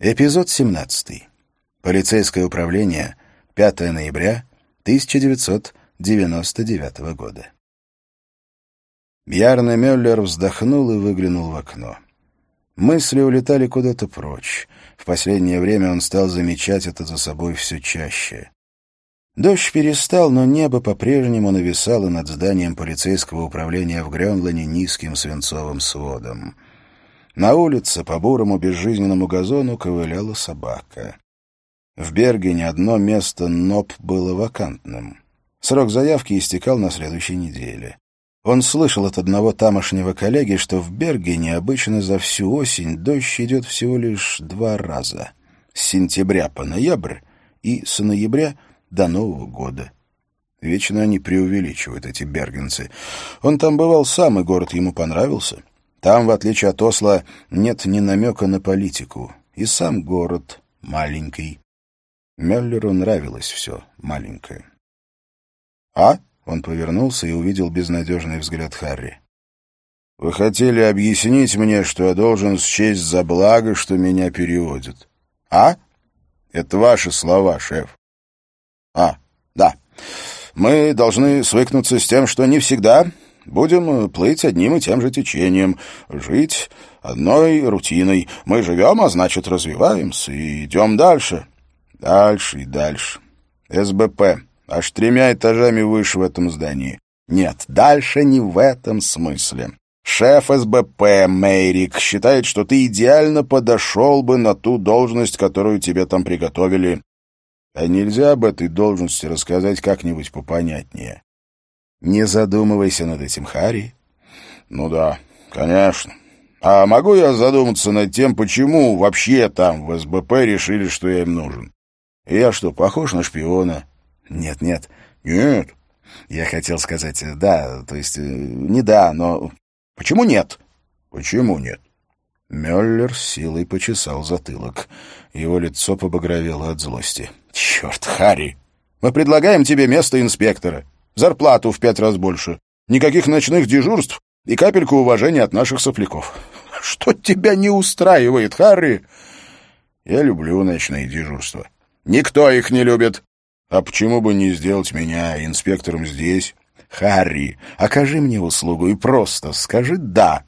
Эпизод 17. Полицейское управление. 5 ноября 1999 года. Бьярне Мюллер вздохнул и выглянул в окно. Мысли улетали куда-то прочь. В последнее время он стал замечать это за собой все чаще. Дождь перестал, но небо по-прежнему нависало над зданием полицейского управления в Грёнлане низким свинцовым сводом. На улице по бурому безжизненному газону ковыляла собака. В Бергене одно место НОП было вакантным. Срок заявки истекал на следующей неделе. Он слышал от одного тамошнего коллеги, что в Бергене обычно за всю осень дождь идет всего лишь два раза. С сентября по ноябрь и с ноября до Нового года. Вечно они преувеличивают, эти бергенцы. Он там бывал сам, и город ему понравился. Там, в отличие от Осло, нет ни намека на политику. И сам город маленький. Меллеру нравилось все маленькое. «А?» — он повернулся и увидел безнадежный взгляд Харри. «Вы хотели объяснить мне, что я должен счесть за благо, что меня переводят. А? Это ваши слова, шеф. А, да. Мы должны свыкнуться с тем, что не всегда Будем э, плыть одним и тем же течением, жить одной рутиной. Мы живем, а значит, развиваемся и идем дальше. Дальше и дальше. СБП. Аж тремя этажами выше в этом здании. Нет, дальше не в этом смысле. Шеф СБП Мейрик считает, что ты идеально подошел бы на ту должность, которую тебе там приготовили. А нельзя об этой должности рассказать как-нибудь попонятнее? Не задумывайся над этим, Харри. Ну да, конечно. А могу я задуматься над тем, почему вообще там в СБП решили, что я им нужен? Я что, похож на шпиона? Нет, нет. Нет. Я хотел сказать «да», то есть э, не «да», но... Почему нет? Почему нет? Мюллер силой почесал затылок. Его лицо побагровело от злости. «Черт, Харри! Мы предлагаем тебе место инспектора зарплату в пять раз больше, никаких ночных дежурств и капельку уважения от наших сопляков. Что тебя не устраивает, Харри? Я люблю ночные дежурства. Никто их не любит. А почему бы не сделать меня инспектором здесь? Харри, окажи мне услугу и просто скажи «да».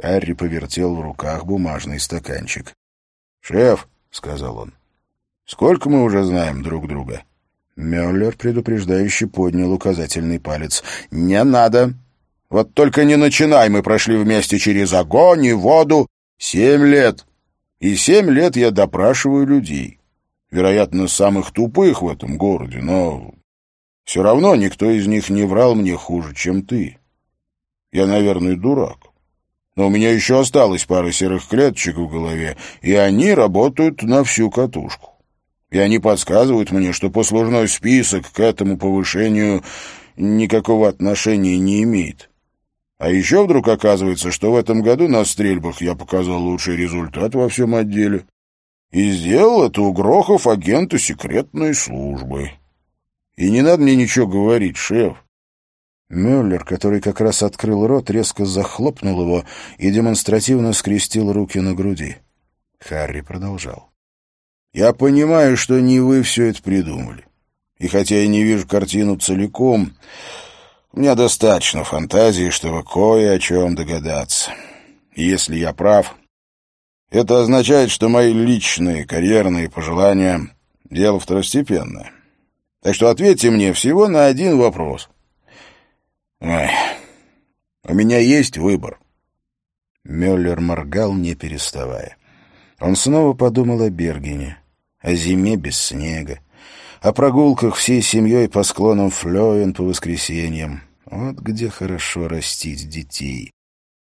Харри повертел в руках бумажный стаканчик. «Шеф», — сказал он, — «сколько мы уже знаем друг друга?» Мюллер предупреждающе поднял указательный палец. «Не надо! Вот только не начинай, мы прошли вместе через огонь и воду. Семь лет! И семь лет я допрашиваю людей. Вероятно, самых тупых в этом городе, но все равно никто из них не врал мне хуже, чем ты. Я, наверное, дурак. Но у меня еще осталось пара серых клеточек в голове, и они работают на всю катушку и они подсказывают мне, что послужной список к этому повышению никакого отношения не имеет. А еще вдруг оказывается, что в этом году на стрельбах я показал лучший результат во всем отделе. И сделал это, угрохав агента секретной службы. И не надо мне ничего говорить, шеф. Мюллер, который как раз открыл рот, резко захлопнул его и демонстративно скрестил руки на груди. Харри продолжал. Я понимаю, что не вы все это придумали. И хотя я не вижу картину целиком, у меня достаточно фантазии, чтобы кое о чем догадаться. И если я прав, это означает, что мои личные карьерные пожелания — дело второстепенное. Так что ответьте мне всего на один вопрос. Ой, у меня есть выбор. Мюллер моргал, не переставая. Он снова подумал о Бергене, о зиме без снега, о прогулках всей семьей по склонам Флёен по воскресеньям. Вот где хорошо растить детей.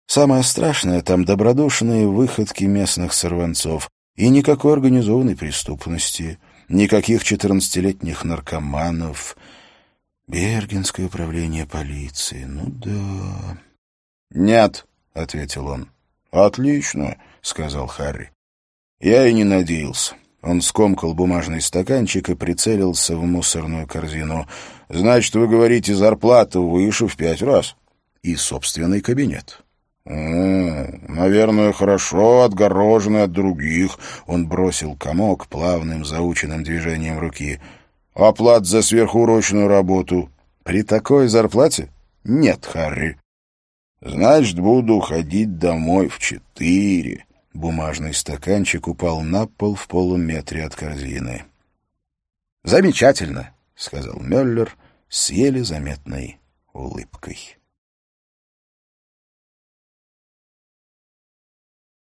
Самое страшное там добродушные выходки местных сорванцов и никакой организованной преступности, никаких четырнадцатилетних наркоманов. Бергенское управление полиции, ну да. «Нет», — ответил он. «Отлично», — сказал Харри. Я и не надеялся. Он скомкал бумажный стаканчик и прицелился в мусорную корзину. «Значит, вы говорите, зарплата выше в пять раз. И собственный кабинет. наверное, хорошо отгорожены от других. Он бросил комок плавным заученным движением руки. Оплат за сверхурочную работу. При такой зарплате? Нет, Харри. Значит, буду ходить домой в четыре. Бумажный стаканчик упал на пол в полуметре от корзины. «Замечательно», — сказал Мюллер с еле заметной улыбкой.